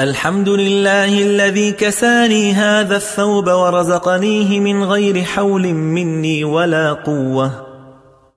الحمد لله الذي كساني هذا الثوب ورزقنيه من غير حول مني ولا قوة